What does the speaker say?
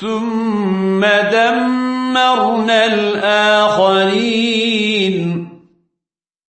ثم دمرنا الآخرين.